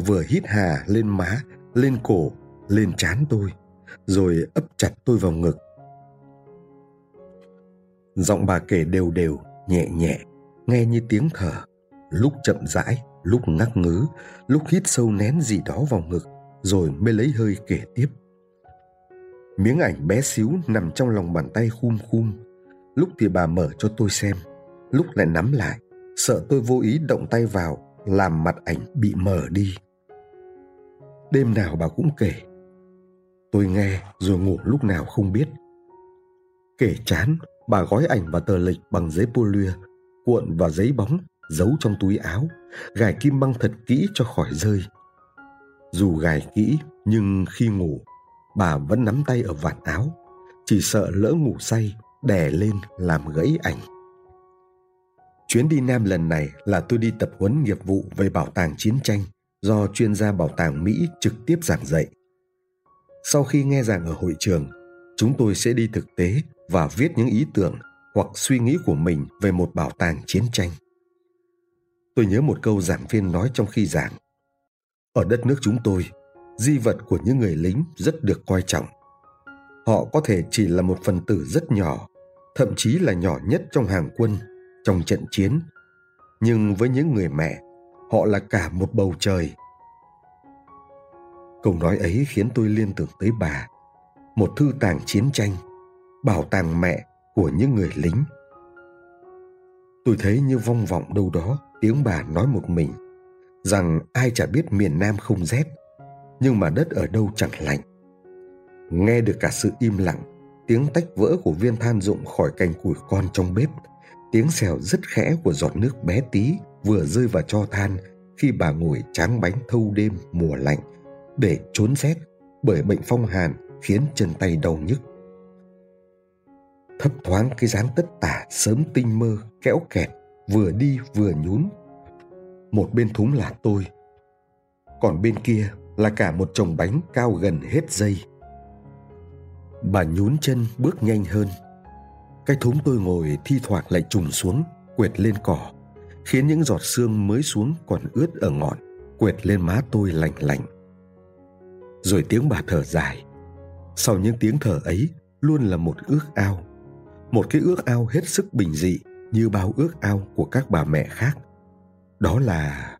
vừa hít hà lên má, lên cổ, lên trán tôi, rồi ấp chặt tôi vào ngực. Giọng bà kể đều đều, nhẹ nhẹ, nghe như tiếng thở, lúc chậm rãi, lúc ngắc ngứ, lúc hít sâu nén gì đó vào ngực, rồi mới lấy hơi kể tiếp. Miếng ảnh bé xíu nằm trong lòng bàn tay khum khum, lúc thì bà mở cho tôi xem, lúc lại nắm lại, sợ tôi vô ý động tay vào, làm mặt ảnh bị mờ đi. Đêm nào bà cũng kể. Tôi nghe rồi ngủ lúc nào không biết. Kể chán, bà gói ảnh và tờ lịch bằng giấy polia cuộn vào giấy bóng, giấu trong túi áo, gài kim băng thật kỹ cho khỏi rơi. Dù gài kỹ, nhưng khi ngủ, bà vẫn nắm tay ở vạt áo, chỉ sợ lỡ ngủ say, đè lên làm gãy ảnh. Chuyến đi Nam lần này là tôi đi tập huấn nghiệp vụ về bảo tàng chiến tranh do chuyên gia bảo tàng Mỹ trực tiếp giảng dạy. Sau khi nghe giảng ở hội trường, chúng tôi sẽ đi thực tế và viết những ý tưởng hoặc suy nghĩ của mình về một bảo tàng chiến tranh. Tôi nhớ một câu giảng viên nói trong khi giảng. Ở đất nước chúng tôi, di vật của những người lính rất được coi trọng. Họ có thể chỉ là một phần tử rất nhỏ, thậm chí là nhỏ nhất trong hàng quân, trong trận chiến. Nhưng với những người mẹ, họ là cả một bầu trời. Câu nói ấy khiến tôi liên tưởng tới bà, một thư tàng chiến tranh, bảo tàng mẹ của những người lính. Tôi thấy như vong vọng đâu đó tiếng bà nói một mình, rằng ai chả biết miền Nam không rét, nhưng mà đất ở đâu chẳng lạnh. Nghe được cả sự im lặng, tiếng tách vỡ của viên than rụng khỏi cành củi con trong bếp, tiếng xèo rất khẽ của giọt nước bé tí vừa rơi vào cho than khi bà ngồi tráng bánh thâu đêm mùa lạnh để trốn rét bởi bệnh phong hàn khiến chân tay đau nhức. Thấp thoáng cái dáng tất tả sớm tinh mơ kẽo kẹt vừa đi vừa nhún. Một bên thúng là tôi, còn bên kia là cả một chồng bánh cao gần hết dây. Bà nhún chân bước nhanh hơn. Cái thúng tôi ngồi thi thoảng lại trùng xuống, quệt lên cỏ, khiến những giọt sương mới xuống còn ướt ở ngọn, quệt lên má tôi lạnh lạnh. Rồi tiếng bà thở dài. Sau những tiếng thở ấy luôn là một ước ao. Một cái ước ao hết sức bình dị như bao ước ao của các bà mẹ khác. Đó là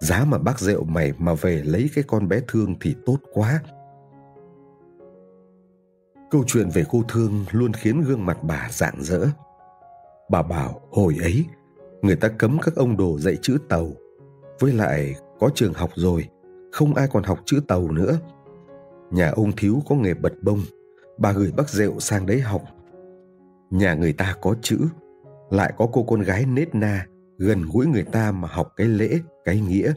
giá mà bác rượu mày mà về lấy cái con bé thương thì tốt quá câu chuyện về cô thương luôn khiến gương mặt bà rạng rỡ. Bà bảo, hồi ấy, người ta cấm các ông đồ dạy chữ tàu. Với lại, có trường học rồi, không ai còn học chữ tàu nữa. Nhà ông thiếu có nghề bật bông, bà gửi bác rượu sang đấy học. Nhà người ta có chữ, lại có cô con gái nết na gần gũi người ta mà học cái lễ, cái nghĩa.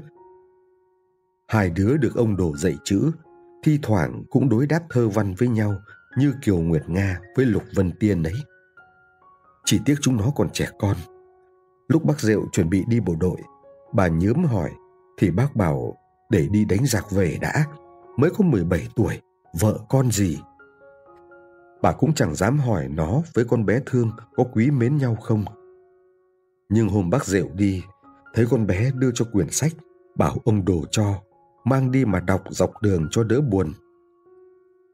Hai đứa được ông đồ dạy chữ, thi thoảng cũng đối đáp thơ văn với nhau như kiều nguyệt nga với lục vân tiên đấy. Chỉ tiếc chúng nó còn trẻ con. Lúc bác rượu chuẩn bị đi bộ đội, bà nhớm hỏi, thì bác bảo để đi đánh giặc về đã, mới có 17 tuổi, vợ con gì? Bà cũng chẳng dám hỏi nó với con bé thương có quý mến nhau không. Nhưng hôm bác rượu đi, thấy con bé đưa cho quyển sách, bảo ông đồ cho, mang đi mà đọc dọc đường cho đỡ buồn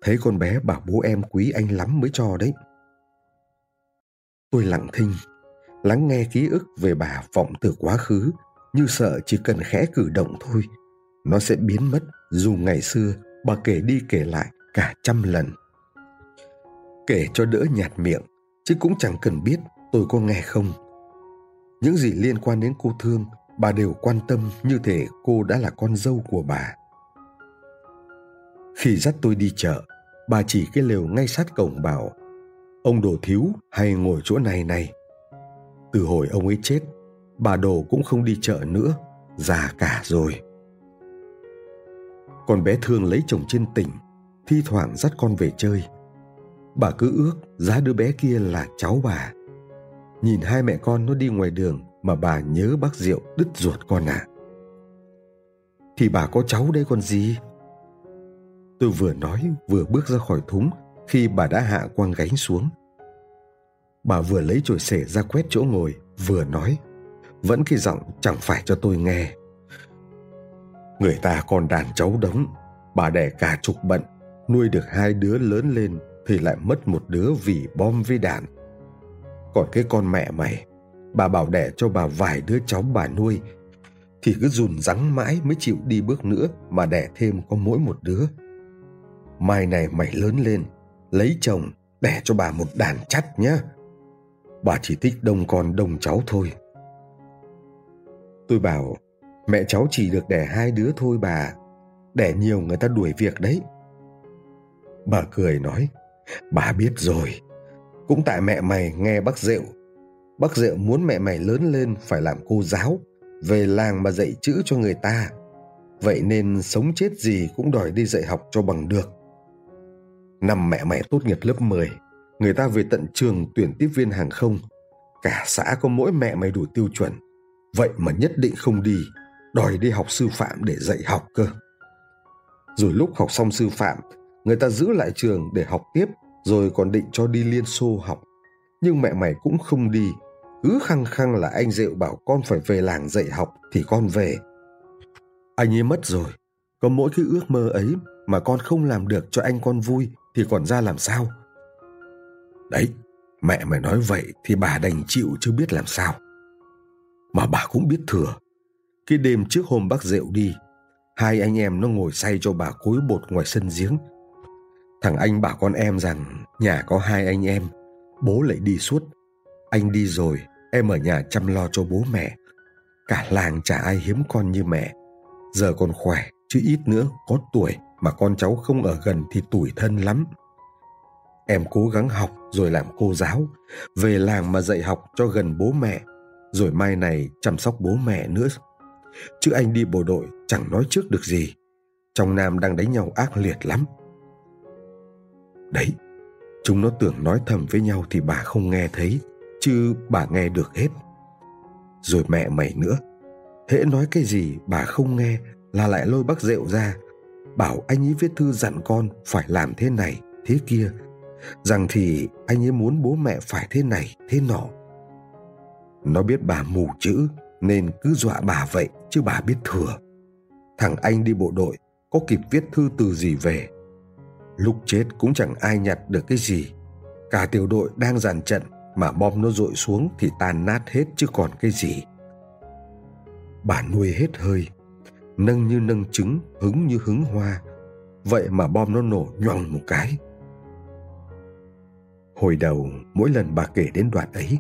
thấy con bé bảo bố em quý anh lắm mới cho đấy. Tôi lặng thinh, lắng nghe ký ức về bà vọng từ quá khứ, như sợ chỉ cần khẽ cử động thôi, nó sẽ biến mất dù ngày xưa bà kể đi kể lại cả trăm lần. Kể cho đỡ nhạt miệng, chứ cũng chẳng cần biết tôi có nghe không. Những gì liên quan đến cô thương, bà đều quan tâm như thể cô đã là con dâu của bà khi dắt tôi đi chợ, bà chỉ cái lều ngay sát cổng bảo, ông đồ thiếu hay ngồi chỗ này này. Từ hồi ông ấy chết, bà đồ cũng không đi chợ nữa, già cả rồi. Con bé thương lấy chồng trên tỉnh, thi thoảng dắt con về chơi. Bà cứ ước giá đứa bé kia là cháu bà. Nhìn hai mẹ con nó đi ngoài đường mà bà nhớ bác diệu đứt ruột con ạ à. thì bà có cháu đây còn gì? Tôi vừa nói vừa bước ra khỏi thúng khi bà đã hạ quang gánh xuống bà vừa lấy chổi sể ra quét chỗ ngồi vừa nói vẫn cái giọng chẳng phải cho tôi nghe Người ta còn đàn cháu đống, bà đẻ cả chục bận, nuôi được hai đứa lớn lên thì lại mất một đứa vì bom với đạn. Còn cái con mẹ mày, bà bảo đẻ cho bà vài đứa cháu bà nuôi, thì cứ dùn rắn mãi mới chịu đi bước nữa mà đẻ thêm có mỗi một đứa. Mai này mày lớn lên, lấy chồng, đẻ cho bà một đàn chắt nhá. Bà chỉ thích đông con đông cháu thôi. Tôi bảo, mẹ cháu chỉ được đẻ hai đứa thôi bà. Đẻ nhiều người ta đuổi việc đấy. Bà cười nói, bà biết rồi. Cũng tại mẹ mày nghe bác rượu, Bác rượu muốn mẹ mày lớn lên phải làm cô giáo, về làng mà dạy chữ cho người ta. Vậy nên sống chết gì cũng đòi đi dạy học cho bằng được. Năm mẹ mày tốt nghiệp lớp 10, người ta về tận trường tuyển tiếp viên hàng không. Cả xã có mỗi mẹ mày đủ tiêu chuẩn. Vậy mà nhất định không đi, đòi đi học sư phạm để dạy học cơ. Rồi lúc học xong sư phạm, người ta giữ lại trường để học tiếp, rồi còn định cho đi Liên Xô học. Nhưng mẹ mày cũng không đi, cứ khăng khăng là anh Diệu bảo con phải về làng dạy học thì con về. Anh ấy mất rồi, có mỗi cái ước mơ ấy mà con không làm được cho anh con vui thì còn ra làm sao? Đấy, mẹ mày nói vậy thì bà đành chịu chứ biết làm sao. Mà bà cũng biết thừa. Cái đêm trước hôm bác rượu đi, hai anh em nó ngồi say cho bà cối bột ngoài sân giếng. Thằng anh bảo con em rằng nhà có hai anh em, bố lại đi suốt. Anh đi rồi, em ở nhà chăm lo cho bố mẹ. Cả làng chả ai hiếm con như mẹ. Giờ còn khỏe, chứ ít nữa có tuổi mà con cháu không ở gần thì tủi thân lắm. Em cố gắng học rồi làm cô giáo, về làng mà dạy học cho gần bố mẹ, rồi mai này chăm sóc bố mẹ nữa. Chứ anh đi bộ đội chẳng nói trước được gì. Trong Nam đang đánh nhau ác liệt lắm. Đấy, chúng nó tưởng nói thầm với nhau thì bà không nghe thấy, chứ bà nghe được hết. Rồi mẹ mày nữa, hễ nói cái gì bà không nghe là lại lôi bác rượu ra bảo anh ấy viết thư dặn con phải làm thế này, thế kia. Rằng thì anh ấy muốn bố mẹ phải thế này, thế nọ. Nó biết bà mù chữ, nên cứ dọa bà vậy, chứ bà biết thừa. Thằng anh đi bộ đội, có kịp viết thư từ gì về? Lúc chết cũng chẳng ai nhặt được cái gì. Cả tiểu đội đang dàn trận, mà bom nó dội xuống thì tan nát hết chứ còn cái gì. Bà nuôi hết hơi nâng như nâng trứng, hứng như hứng hoa. Vậy mà bom nó nổ nhoằng một cái. Hồi đầu, mỗi lần bà kể đến đoạn ấy,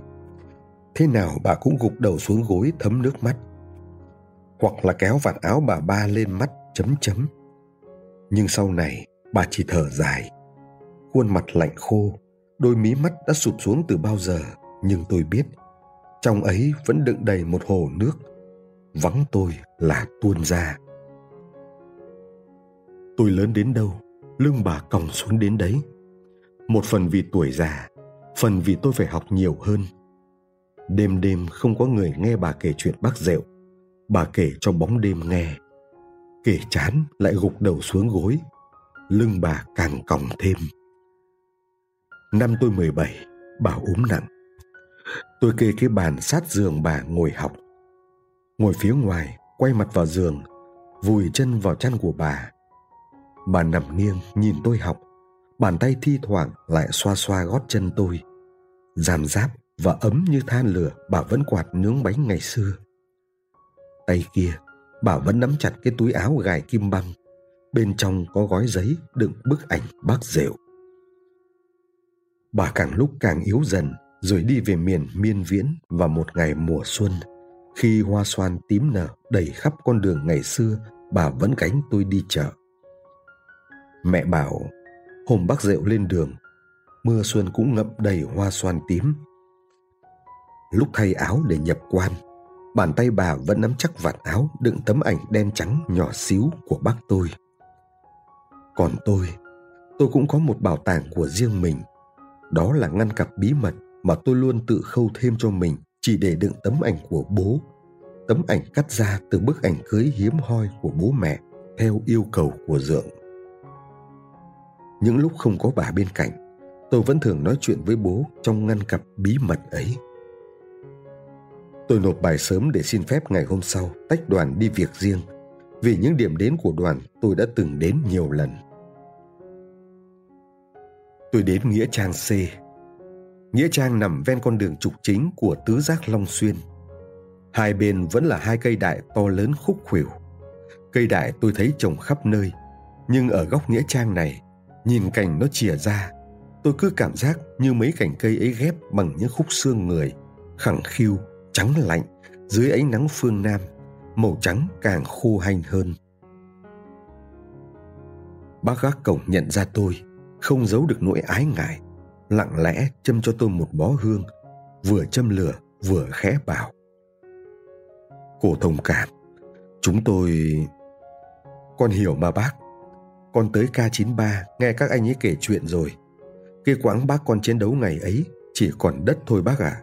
thế nào bà cũng gục đầu xuống gối thấm nước mắt. Hoặc là kéo vạt áo bà ba lên mắt chấm chấm. Nhưng sau này, bà chỉ thở dài. Khuôn mặt lạnh khô, đôi mí mắt đã sụp xuống từ bao giờ, nhưng tôi biết, trong ấy vẫn đựng đầy một hồ nước vắng tôi là tuôn ra. Tôi lớn đến đâu lưng bà còng xuống đến đấy. Một phần vì tuổi già phần vì tôi phải học nhiều hơn. Đêm đêm không có người nghe bà kể chuyện bác rượu bà kể cho bóng đêm nghe. Kể chán lại gục đầu xuống gối lưng bà càng còng thêm. Năm tôi 17, bà ốm nặng. Tôi kê cái bàn sát giường bà ngồi học ngồi phía ngoài, quay mặt vào giường, vùi chân vào chăn của bà. Bà nằm nghiêng, nhìn tôi học. Bàn tay thi thoảng lại xoa xoa gót chân tôi. Giảm giáp và ấm như than lửa, bà vẫn quạt nướng bánh ngày xưa. Tay kia, bà vẫn nắm chặt cái túi áo gài kim băng. Bên trong có gói giấy đựng bức ảnh bác rượu. Bà càng lúc càng yếu dần, rồi đi về miền miên viễn vào một ngày mùa xuân khi hoa xoan tím nở đầy khắp con đường ngày xưa, bà vẫn gánh tôi đi chợ. Mẹ bảo, hôm bác rượu lên đường, mưa xuân cũng ngậm đầy hoa xoan tím. Lúc thay áo để nhập quan, bàn tay bà vẫn nắm chắc vạt áo đựng tấm ảnh đen trắng nhỏ xíu của bác tôi. Còn tôi tôi cũng có một bảo tàng của riêng mình. Đó là ngăn cặp bí mật mà tôi luôn tự khâu thêm cho mình chỉ để đựng tấm ảnh của bố tấm ảnh cắt ra từ bức ảnh cưới hiếm hoi của bố mẹ, theo yêu cầu của dượng những lúc không có bà bên cạnh, tôi vẫn thường nói chuyện với bố trong ngăn cặp bí mật ấy tôi nộp bài sớm để xin phép ngày hôm sau tách đoàn đi việc riêng, vì những điểm đến của đoàn tôi đã từng đến nhiều lần. Tôi đến Nghĩa Trang C. Nghĩa Trang nằm ven con đường trục chính của tứ giác Long Xuyên. Hai bên vẫn là hai cây đại to lớn khúc khuỷu. Cây đại tôi thấy trồng khắp nơi, nhưng ở góc Nghĩa Trang này, nhìn cảnh nó chìa ra, tôi cứ cảm giác như mấy cành cây ấy ghép bằng những khúc xương người, khẳng khiu, trắng lạnh, dưới ánh nắng phương Nam, màu trắng càng khô hanh hơn. Bác gác cổng nhận ra tôi, không giấu được nỗi ái ngại, lặng lẽ châm cho tôi một bó hương, vừa châm lửa vừa khẽ bảo. Cô thông cảm, chúng tôi... Con hiểu mà bác, con tới K93 nghe các anh ấy kể chuyện rồi. Cái quãng bác con chiến đấu ngày ấy chỉ còn đất thôi bác ạ. À.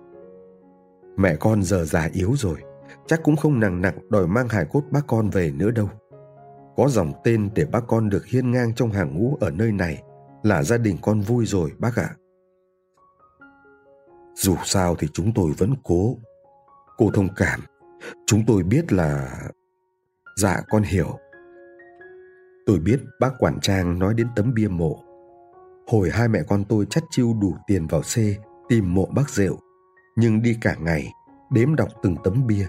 Mẹ con giờ già yếu rồi, chắc cũng không nặng nặng đòi mang hài cốt bác con về nữa đâu. Có dòng tên để bác con được hiên ngang trong hàng ngũ ở nơi này là gia đình con vui rồi bác ạ. À. Dù sao thì chúng tôi vẫn cố. Cô thông cảm, chúng tôi biết là... Dạ con hiểu. Tôi biết bác quản trang nói đến tấm bia mộ. Hồi hai mẹ con tôi chắt chiu đủ tiền vào xe tìm mộ bác rượu, nhưng đi cả ngày, đếm đọc từng tấm bia,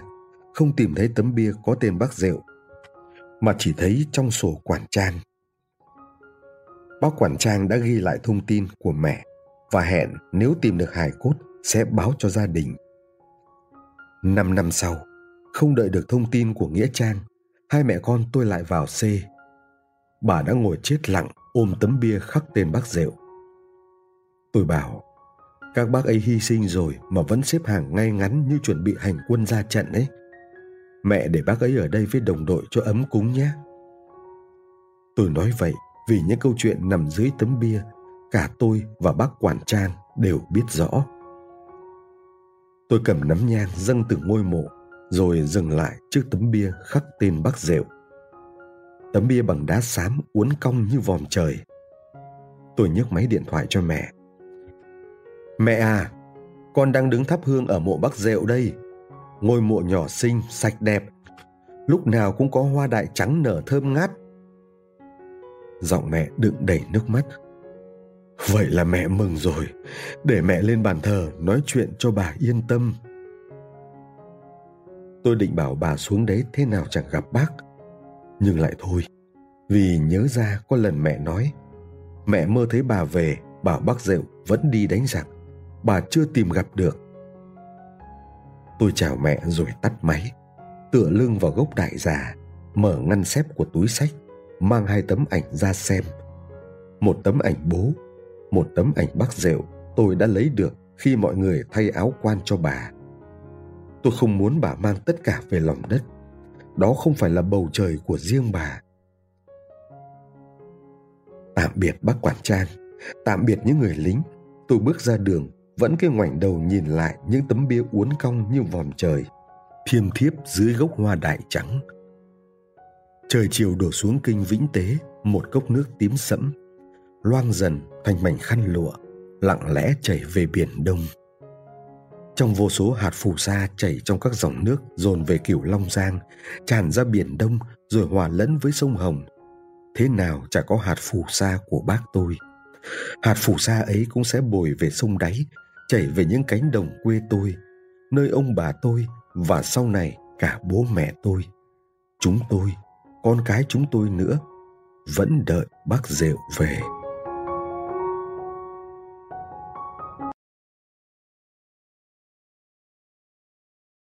không tìm thấy tấm bia có tên bác rượu, mà chỉ thấy trong sổ quản trang. Bác quản trang đã ghi lại thông tin của mẹ và hẹn nếu tìm được hài cốt sẽ báo cho gia đình. Năm năm sau, không đợi được thông tin của Nghĩa Trang, hai mẹ con tôi lại vào C. Bà đã ngồi chết lặng ôm tấm bia khắc tên bác rượu. Tôi bảo, các bác ấy hy sinh rồi mà vẫn xếp hàng ngay ngắn như chuẩn bị hành quân ra trận ấy. Mẹ để bác ấy ở đây với đồng đội cho ấm cúng nhé. Tôi nói vậy vì những câu chuyện nằm dưới tấm bia, cả tôi và bác quản trang đều biết rõ. Tôi cầm nắm nhang dâng từ ngôi mộ, rồi dừng lại trước tấm bia khắc tên bác rượu. Tấm bia bằng đá xám uốn cong như vòm trời. Tôi nhấc máy điện thoại cho mẹ. Mẹ à, con đang đứng thắp hương ở mộ bác rượu đây. Ngôi mộ nhỏ xinh, sạch đẹp. Lúc nào cũng có hoa đại trắng nở thơm ngát. Giọng mẹ đựng đầy nước mắt. Vậy là mẹ mừng rồi, để mẹ lên bàn thờ nói chuyện cho bà yên tâm. Tôi định bảo bà xuống đấy thế nào chẳng gặp bác, nhưng lại thôi, vì nhớ ra có lần mẹ nói, mẹ mơ thấy bà về, bảo bác rượu vẫn đi đánh giặc, bà chưa tìm gặp được. Tôi chào mẹ rồi tắt máy, tựa lưng vào gốc đại già, mở ngăn xếp của túi sách, mang hai tấm ảnh ra xem. Một tấm ảnh bố một tấm ảnh bác rượu tôi đã lấy được khi mọi người thay áo quan cho bà. Tôi không muốn bà mang tất cả về lòng đất. Đó không phải là bầu trời của riêng bà. Tạm biệt bác quản trang, tạm biệt những người lính. Tôi bước ra đường, vẫn cái ngoảnh đầu nhìn lại những tấm bia uốn cong như vòm trời, thiêm thiếp dưới gốc hoa đại trắng. Trời chiều đổ xuống kinh Vĩnh Tế, một cốc nước tím sẫm loang dần thành mảnh khăn lụa, lặng lẽ chảy về biển đông. Trong vô số hạt phù sa chảy trong các dòng nước dồn về cửu long giang, tràn ra biển đông rồi hòa lẫn với sông hồng. Thế nào chả có hạt phù sa của bác tôi. Hạt phù sa ấy cũng sẽ bồi về sông đáy, chảy về những cánh đồng quê tôi, nơi ông bà tôi và sau này cả bố mẹ tôi. Chúng tôi, con cái chúng tôi nữa, vẫn đợi bác rượu về.